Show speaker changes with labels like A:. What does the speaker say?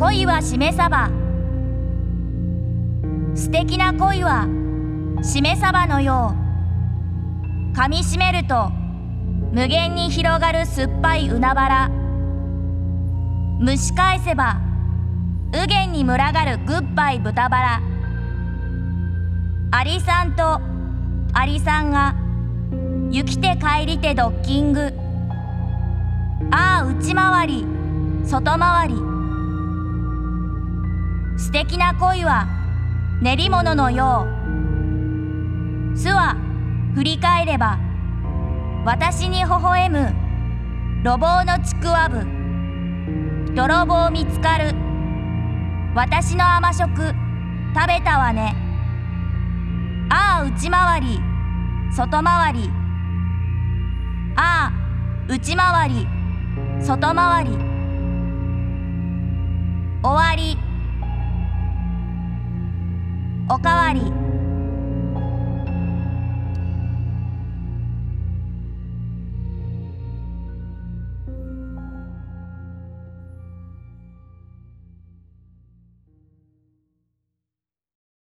A: 恋はしめ鯖素敵な恋はしめ鯖のよう。噛みしめると無限に広がる酸っぱい海原。蒸し返せば右舷に群がるグッバイ豚バラ。アリさんとアリさんが行きて帰りてドッキング。ああ内回り外回り。素敵な恋は練り物のよう巣は振り返れば私に微笑む路傍のちくわぶ泥棒見つかる私の甘食食べたわね。ああ内回り外回りああ内回り外回り。おかわり。